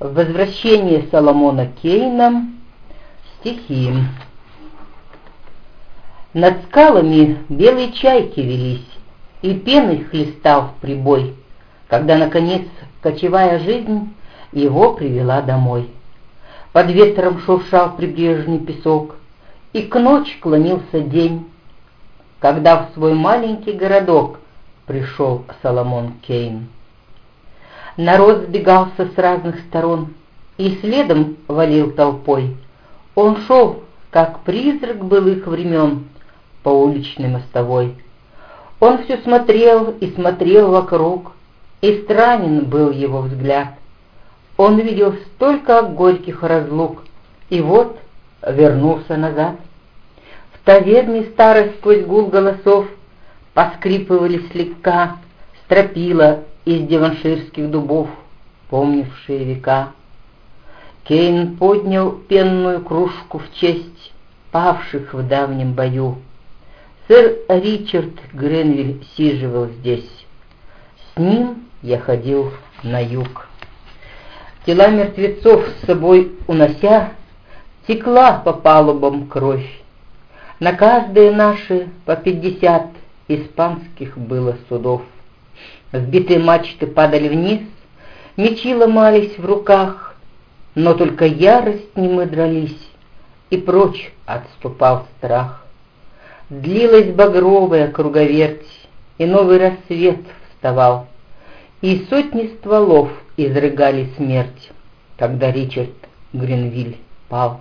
Возвращение Соломона Кейна. Стихи. Над скалами белые чайки велись, И пеной хлестал в прибой, Когда, наконец, кочевая жизнь Его привела домой. Под ветром шуршал прибрежный песок, И к ночи клонился день, Когда в свой маленький городок Пришел Соломон Кейн. Народ сбегался с разных сторон и следом валил толпой. Он шел, как призрак былых времен, по уличной мостовой. Он все смотрел и смотрел вокруг, и странен был его взгляд. Он видел столько горьких разлук, и вот вернулся назад. В таверне старой сквозь гул голосов поскрипывали слегка стропила из деванширских дубов, помнившие века. Кейн поднял пенную кружку в честь павших в давнем бою. Сэр Ричард Гренвиль сиживал здесь. С ним я ходил на юг. Тела мертвецов с собой унося, Текла по палубам кровь. На каждые наши по пятьдесят Испанских было судов. Сбитые мачты падали вниз, мечи ломались в руках, но только ярость не мы дрались, и прочь отступал страх. Длилась багровая круговерть, и новый рассвет вставал, и сотни стволов изрыгали смерть, когда Ричард Гринвиль пал.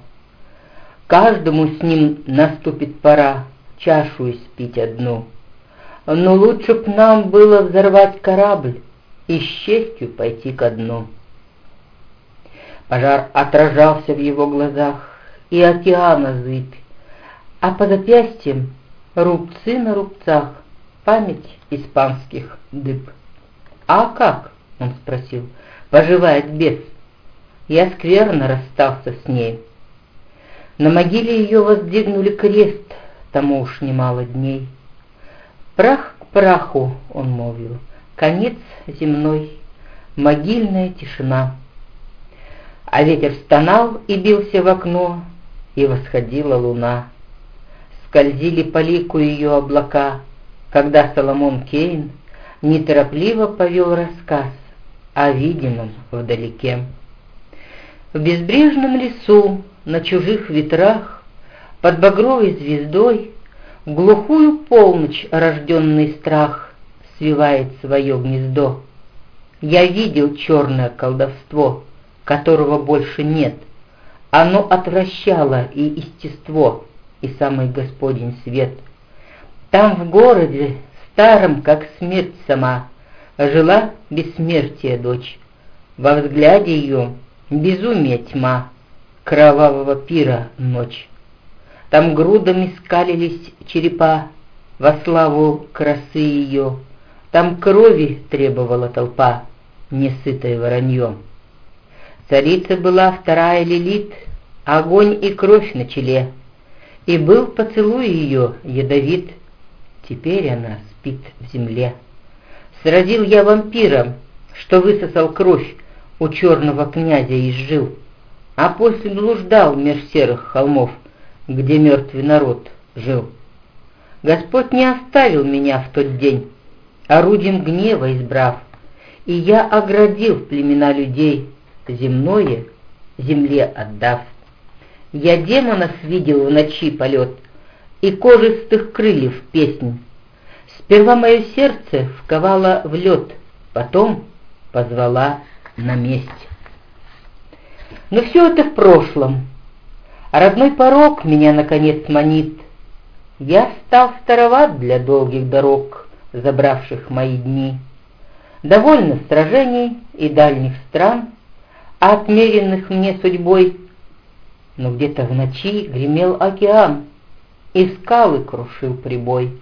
Каждому с ним наступит пора чашу испить одну — но лучше б нам было взорвать корабль и с честью пойти ко дну. Пожар отражался в его глазах, и океана зыбь, а по запястьям рубцы на рубцах, память испанских дыб. «А как?» — он спросил. «Поживает бес?» Я скверно расстался с ней. На могиле ее воздвигнули крест, тому уж немало дней. Прах к праху, он молвил, конец земной, могильная тишина. А ветер стонал и бился в окно, и восходила луна. Скользили по лику ее облака, когда Соломон Кейн неторопливо повел рассказ о виденном вдалеке. В безбрежном лесу, на чужих ветрах, под багровой звездой в глухую полночь рожденный страх свивает свое гнездо. Я видел черное колдовство, которого больше нет. Оно отвращало и естество, и самый Господень свет. Там в городе, старом, как смерть сама, жила бессмертие дочь. Во взгляде ее безумие тьма, кровавого пира ночь. Там грудами скалились черепа во славу красы ее. Там крови требовала толпа, несытое воронье. Царица была вторая Лилит, огонь и кровь на челе. И был поцелуй ее ядовит, теперь она спит в земле. Сразил я вампира, что высосал кровь у черного князя и жил, а после блуждал меж серых холмов — где мертвый народ жил. Господь не оставил меня в тот день, орудием гнева избрав, и я оградил племена людей, земное земле отдав. Я демонов видел в ночи полет и кожистых крыльев песнь. Сперва мое сердце вковало в лед, потом позвала на месть. Но все это в прошлом, Родной порог меня, наконец, манит. Я стал староват для долгих дорог, забравших мои дни. Довольно сражений и дальних стран, отмеренных мне судьбой. Но где-то в ночи гремел океан, и скалы крушил прибой.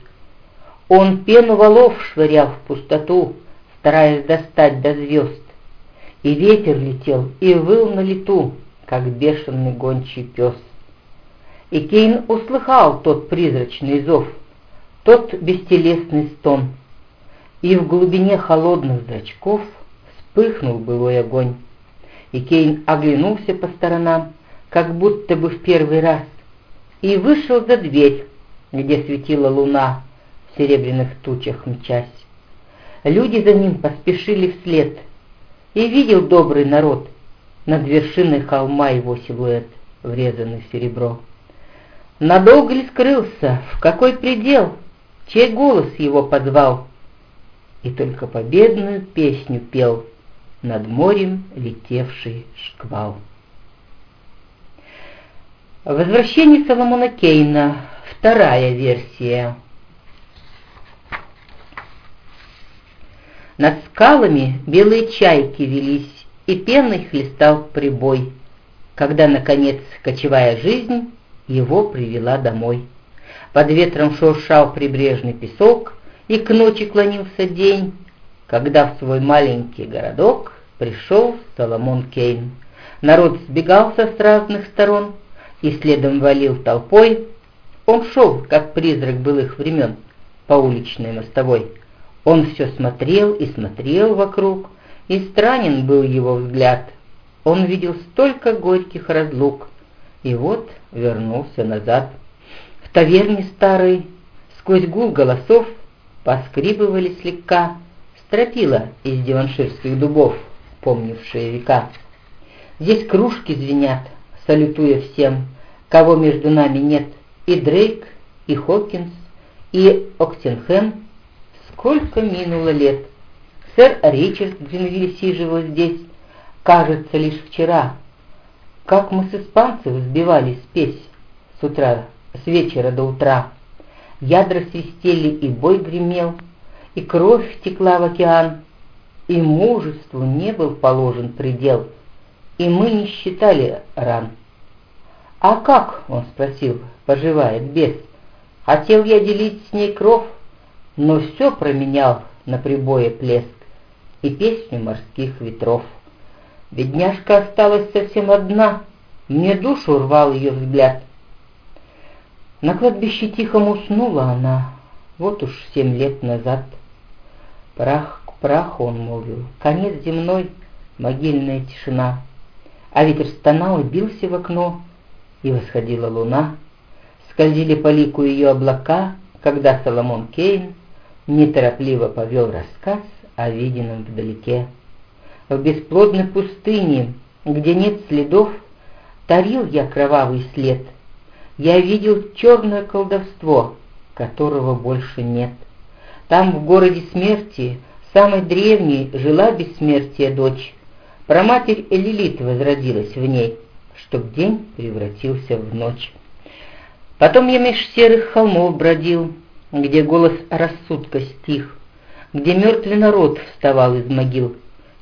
Он пену валов швырял в пустоту, стараясь достать до звезд. И ветер летел и выл на лету, как бешеный гончий пес. И Кейн услыхал тот призрачный зов, тот бестелесный стон, и в глубине холодных зрачков вспыхнул былой огонь. и Кейн оглянулся по сторонам, как будто бы в первый раз, и вышел за дверь, где светила луна в серебряных тучах мчась. Люди за ним поспешили вслед, и видел добрый народ над вершиной холма его силуэт, врезанный в серебро. Надолго ли скрылся, в какой предел, чей голос его позвал, и только победную песню пел над морем летевший шквал. Возвращение Соломона Кейна, вторая версия. Над скалами белые чайки велись, и пеной хлестал прибой, когда, наконец, кочевая жизнь его привела домой. Под ветром шуршал прибрежный песок, и к ночи клонился день, когда в свой маленький городок пришел Соломон Кейн. Народ сбегался с разных сторон и следом валил толпой. Он шел, как призрак былых времен, по уличной мостовой. Он все смотрел и смотрел вокруг, и странен был его взгляд. Он видел столько горьких разлук, и вот вернулся назад. В таверне старой сквозь гул голосов поскрипывали слегка стропила из диванширских дубов, помнившие века. Здесь кружки звенят, салютуя всем, кого между нами нет, и Дрейк, и Хокинс, и Октенхэм. Сколько минуло лет! Сэр Ричард Гринвиль сиживал здесь, кажется, лишь вчера, как мы с испанцев сбивали спесь с утра, с вечера до утра. Ядра свистели, и бой гремел, и кровь текла в океан, и мужеству не был положен предел, и мы не считали ран. «А как?» — он спросил, поживает бес. «Хотел я делить с ней кров, но все променял на прибое плеск и песню морских ветров». Бедняжка осталась совсем одна, мне душу рвал ее взгляд. На кладбище тихом уснула она, вот уж семь лет назад. Прах к праху он молвил, конец земной, могильная тишина. А ветер стонал и бился в окно, и восходила луна. Скользили по лику ее облака, когда Соломон Кейн неторопливо повел рассказ о виденном вдалеке. В бесплодной пустыне, где нет следов, Тарил я кровавый след. Я видел черное колдовство, которого больше нет. Там, в городе смерти, самой древней, жила бессмертие дочь. Проматерь Элилит возродилась в ней, чтоб день превратился в ночь. Потом я меж серых холмов бродил, где голос рассудка стих, где мертвый народ вставал из могил,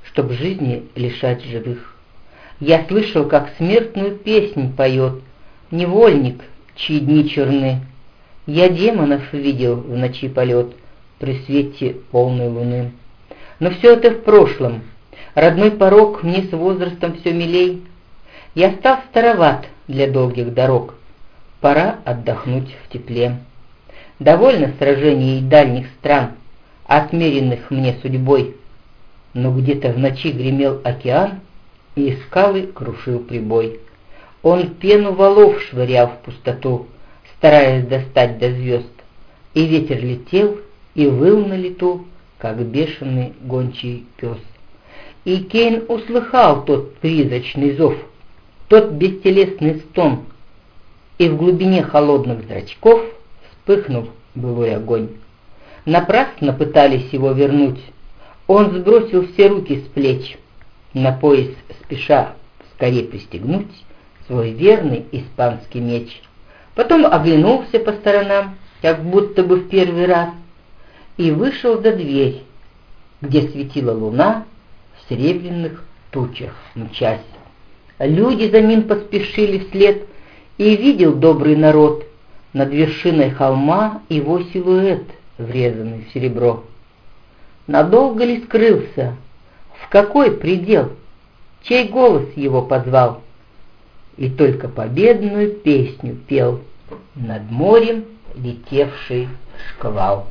чтоб жизни лишать живых. Я слышал, как смертную песнь поет невольник, чьи дни черны. Я демонов видел в ночи полет при свете полной луны. Но все это в прошлом. Родной порог мне с возрастом все милей. Я стал староват для долгих дорог. Пора отдохнуть в тепле. Довольно сражений дальних стран, отмеренных мне судьбой но где-то в ночи гремел океан, и скалы крушил прибой. Он пену валов швырял в пустоту, стараясь достать до звезд, и ветер летел и выл на лету, как бешеный гончий пес. И Кейн услыхал тот призрачный зов, тот бестелесный стон, и в глубине холодных зрачков вспыхнул былой огонь. Напрасно пытались его вернуть, он сбросил все руки с плеч, на пояс спеша скорее пристегнуть свой верный испанский меч. Потом оглянулся по сторонам, как будто бы в первый раз, и вышел за дверь, где светила луна в серебряных тучах мчась. Люди за ним поспешили вслед, и видел добрый народ над вершиной холма его силуэт, врезанный в серебро. Надолго ли скрылся? В какой предел? Чей голос его позвал? И только победную песню пел над морем летевший шквал.